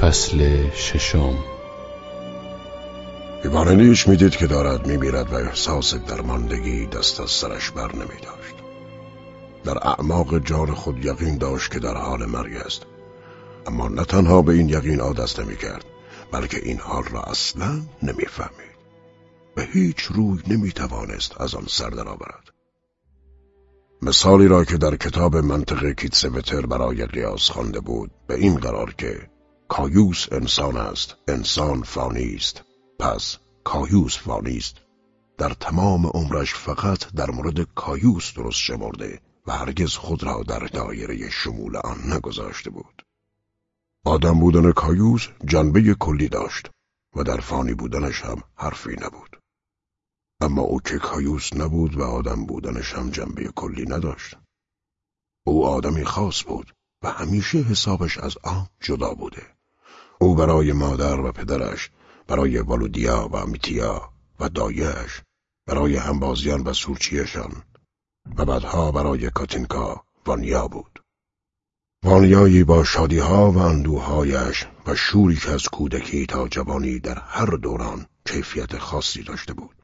فصل ششم. ایوانلیش می‌دید که دارد میمیرد و احساس درماندگی دست از سرش بر نمی داشت. در اعماق جان خود یقین داشت که در حال مرگ است. اما نه تنها به این یقین عادت نمی کرد بلکه این حال را اصلا نمی‌فهمید. به هیچ روی نمی توانست از آن سر درآورد مثالی را که در کتاب منطق کیتسوتر برای قیاس خوانده بود به این قرار که کایوس انسان است انسان فانی است. پس کایوس فانی است. در تمام عمرش فقط در مورد کایوس درست شمرده و هرگز خود را در دایره شمول آن نگذاشته بود. آدم بودن کایوس جنبه کلی داشت و در فانی بودنش هم حرفی نبود. اما او که کایوس نبود و آدم بودنش هم جنبه کلی نداشت. او آدمی خاص بود و همیشه حسابش از آن جدا بوده. او برای مادر و پدرش برای والودیا و میتیا و دایش برای همبازیان و سورچیشان و بعدها برای کاتینکا وانیا بود. وانیایی با شادیها و اندوهایش و شوری که از کودکی تا جوانی در هر دوران کیفیت خاصی داشته بود.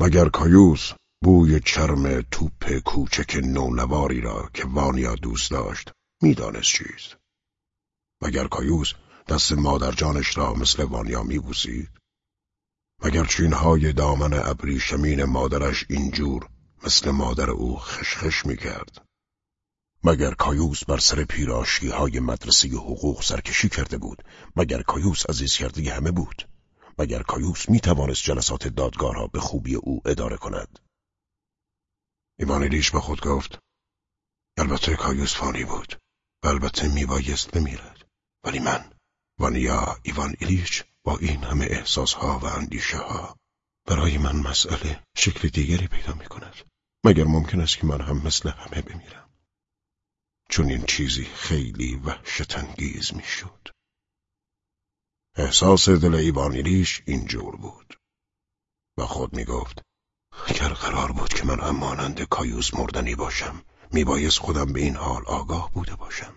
مگر کایوس بوی چرم توپ کوچک نونواری را که وانیا دوست داشت می‌دانست چیست؟ مگر کایوس دست مادرجانش را مثل وانیا میبوسید مگر چینهای دامن ابریشمین مادرش اینجور مثل مادر او خشخش می‌کرد؟ مگر کایوس بر سر پیراشی های مدرسه حقوق سرکشی کرده بود؟ مگر کایوس عزیز کرده همه بود؟ مگر کایوس می توانست جلسات دادگاه را به خوبی او اداره کند؟ ایوان ایلیش به خود گفت البته کایوس فانی بود البته میبایست بمیرد ولی من وانیا ایوان ایلیش با این همه احساسها و اندیشه ها برای من مسئله شکل دیگری پیدا می کند مگر ممکن است که من هم مثل همه بمیرم؟ چون این چیزی خیلی وحشتانگیز می‌شد. احساس دل ایوانیلیش اینجور بود. و خود می‌گفت اگر قرار بود که من امانند کایوز مردنی باشم میبایست خودم به این حال آگاه بوده باشم.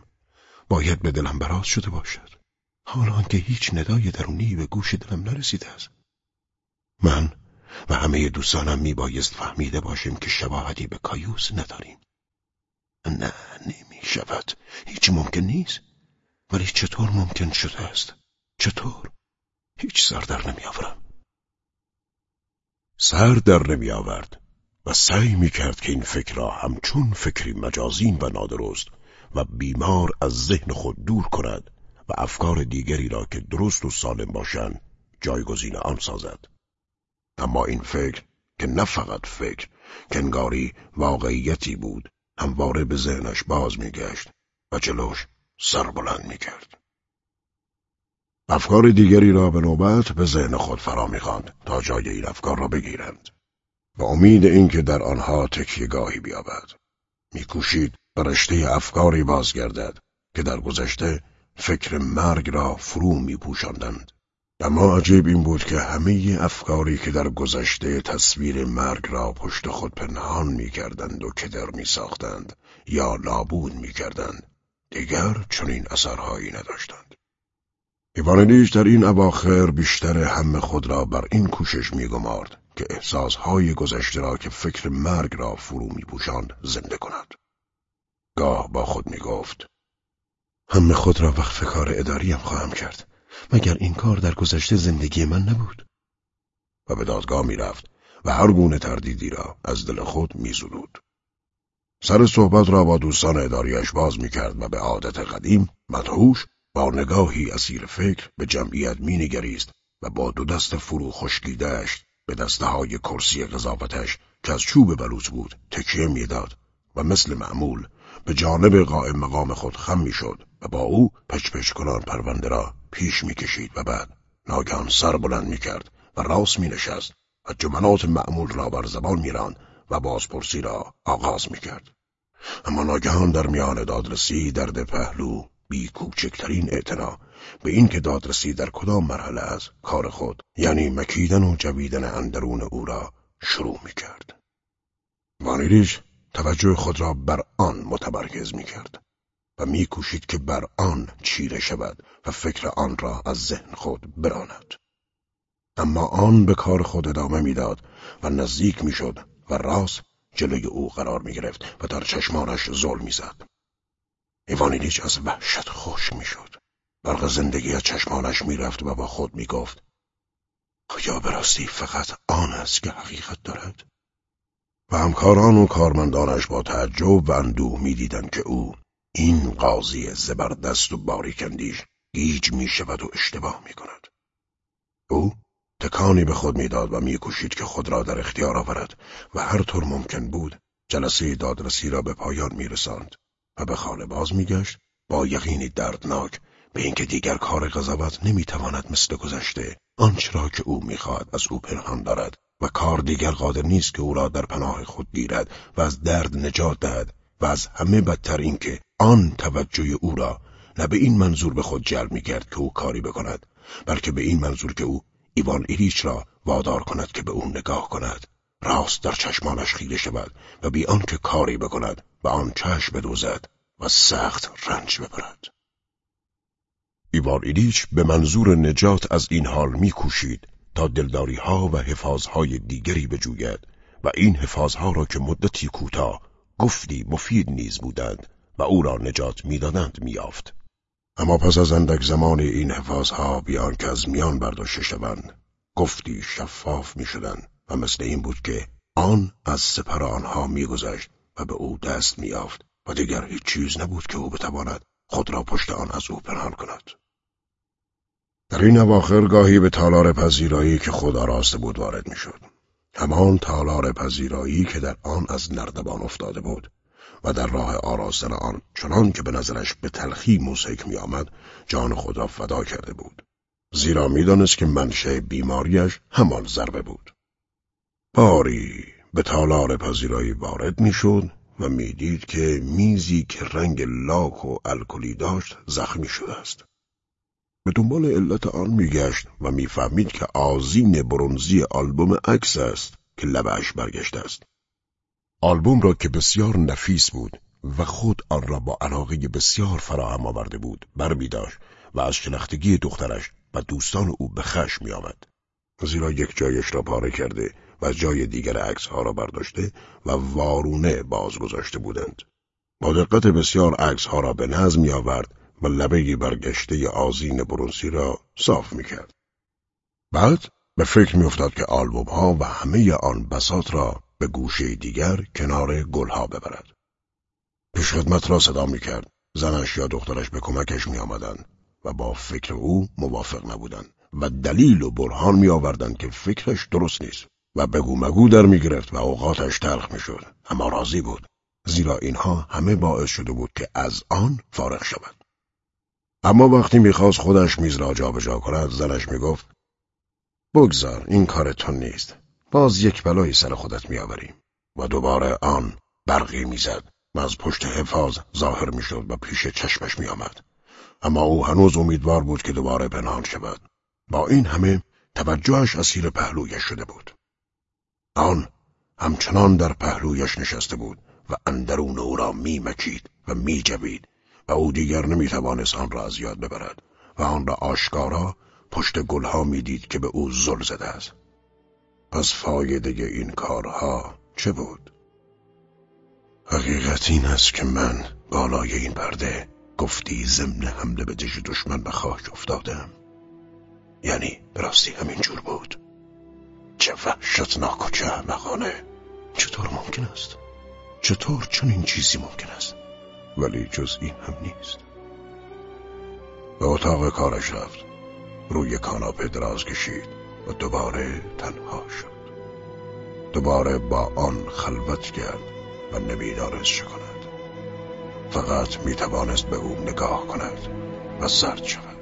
باید به دلم براز شده باشد. حال که هیچ ندای درونی به گوش دلم نرسیده است. من و همه دوستانم میبایست فهمیده باشیم که شباهتی به کایوس نداریم. نه نمی شود هیچ ممکن نیست. ولی چطور ممکن شده است؟ چطور؟ هیچ سر در نمی آورم سر در نمی آورد و سعی می کرد که این فکر را همچون فکری مجازین و نادرست و بیمار از ذهن خود دور کند. و افکار دیگری را که درست و سالم باشند جایگزین آن سازد. اما این فکر که نه فقط فکر کنگاری واقعیتی بود همواره به ذهنش باز میگشت و جلوش سر بلند می‌کرد. افکار دیگری را به نوبت به ذهن خود فرا می‌خواند تا جای این افکار را بگیرند با امید اینکه در آنها تکیهگاهی بیابد. میکوشید به رشته افکاری بازگردد که در گذشته فکر مرگ را فرو میپوشاندند. اما عجیب این بود که همه افکاری که در گذشته تصویر مرگ را پشت خود پنهان می‌کردند و کدر میساختند یا نابود می‌کردند. دیگر چنین اثرهایی نداشتند. ایوانلیش در این اواخر بیشتر همه خود را بر این کوشش میگمارد که احساسهای گذشته را که فکر مرگ را فرو میپوشاند زنده کند. گاه با خود می‌گفت همه خود را وقف کار اداریم خواهم کرد. مگر این کار در گذشته زندگی من نبود؟ و به دادگاه می‌رفت و هر گونه تردیدی را از دل خود میزدود سر صحبت را با دوستان اداریش باز می‌کرد و به عادت قدیم مدهوش با نگاهی اسیر فکر به جمعیت مینگریست و با دو دست فرو خشکیدهش به دسته های کرسی قضاوتش که از چوب بلوط بود تکیه می‌داد و مثل معمول به جانب قائم مقام خود خم می‌شد و با او پچ پچ کنان پرونده را پیش می‌کشید و بعد ناگهان سر بلند می‌کرد و راست مینشست و جملات معمول را بر زبان میراند و بازپرسی را آغاز می‌کرد. اما ناگهان در میان دادرسی درد پهلو بی کوچکترین اعتنا به این که دادرسی در کدام مرحله از کار خود یعنی مکیدن و جویدن اندرون او را شروع می‌کرد. وانیلیش توجه خود را بر آن متمرکز می‌کرد و میکوشید که بر آن چیره شود و فکر آن را از ذهن خود براند اما آن به کار خود ادامه می‌داد و نزدیک می‌شد و راست جلوی او قرار می گرفت و در چشمانش ظلم می‌زد. ایوانیلیچ از وحشت خوش می‌شد. برق زندگی از چشمانش می‌رفت و با خود می‌گفت آیا براستی فقط آن است که حقیقت دارد؟ و همکاران و کارمندانش با تعجب و اندوه می‌دیدند که او این قاضی زبردست و باریکندیش گیج می شود و اشتباه می کند. او تکانی به خود می‌داد و میکوشید که خود را در اختیار آورد و هر طور ممکن بود جلسه دادرسی را به پایان میرساند و به خانه باز میگشت با یقینی دردناک به اینکه دیگر کار قضاوت نمی‌تواند مثل گذشته آنچه را که او می‌خواهد از او پنهان دارد و کار دیگر قادر نیست که او را در پناه خود گیرد و از درد نجات دهد و از همه بدتر اینکه آن توجه او را نه به این منظور به خود جلب می‌کرد که او کاری بکند بلکه به این منظور که او ایوان ایلیچ را وادار کند که به او نگاه کند. راست در چشمانش خیره شود و بی آنکه کاری بکند و آن چشم بدوزد و سخت رنج ببرد. ایوان ایلیچ به منظور نجات از این حال میکوشید. تا دلداری ها و حفاظهای دیگری بجوید و این حفاظها را که مدتی کوتاه گفتی مفید نیز بودند و او را نجات می‌دادند میافت اما پس از اندک زمان این حفاظها بیان که از میان برداشته شوند گفتی شفاف می‌شدند و مثل این بود که آن از سپر آنها میگذشت و به او دست میافت و دیگر هیچ چیز نبود که او بتواند خود را پشت آن از او پنهان کند. در این اواخر گاهی به تالار پذیرایی که خود آراسته بود وارد می‌شد. همان تالار پذیرایی که در آن از نردبان افتاده بود و در راه آراستن آن چنان که به نظرش به تلخی موسیک می آمد جان خود را فدا کرده بود. زیرا می‌دانست که منشه بیماریش همان ضربه بود. باری به تالار پذیرایی وارد می‌شد و می‌دید که میزی که رنگ لاک و الکلی داشت زخمی شده است. به دنبال علت آن میگشت و می‌فهمید که آزین برونزی آلبوم عکس است که لبش برگشته است آلبوم را که بسیار نفیس بود و خود آن را با علاقه بسیار فراهم آورده بود بر داشت و از شنختگی دخترش و دوستان او به خشم می آمد. زیرا یک جایش را پاره کرده و جای دیگر عکس ها را برداشته و وارونه باز گذاشته بودند. با دقت بسیار عکس ها را به نظم می آورد و لبه برگشته آزین برونسی را صاف می کرد. بعد به فکر می افتاد که آلبوم ها و همه آن بسات را به گوشه دیگر کنار گلها ببرد. پیشخدمت را صدا می کرد. زنش یا دخترش به کمکش می آمدن و با فکر او موافق نبودند و دلیل و برهان می آوردند که فکرش درست نیست و بگو مگو در می گرفت و اوقاتش تلخ می شد اما راضی بود زیرا اینها همه باعث شده بود که از آن فارغ شود اما وقتی می‌خواست خودش میز را جابجا کند زنش می‌گفت بگذار این کار تو نیست. باز یک بلایی سر خودت میآوریم و دوباره آن برقی می‌زد. و از پشت حفاظ ظاهر می‌شد و پیش چشمش میآمد. اما او هنوز امیدوار بود که دوباره پنهان شود. با این همه توجهش اسیر پهلویش شده بود. آن همچنان در پهلویش نشسته بود و اندرون او را میمکید و میجوید. و او دیگر نمی‌توانست آن را از یاد ببرد و آن را آشکارا پشت گلها می‌دید که به او زل زده است. پس فایده این کارها چه بود؟ حقیقت این است که من بالای این پرده گفتی ضمن حمله به دژ دشمن به خاک افتادم. یعنی راستی همین جور بود. چه وحشتناک و چه احمقانه. چطور ممکن است؟ چطور چون چیزی ممکن است؟ ولی جز این هم نیست. به اتاق کارش رفت. روی کاناپه دراز کشید و دوباره تنها شد. دوباره با آن خلوت کرد و نمی‌دانست چه کند. فقط می‌توانست به او نگاه کند و سرد شود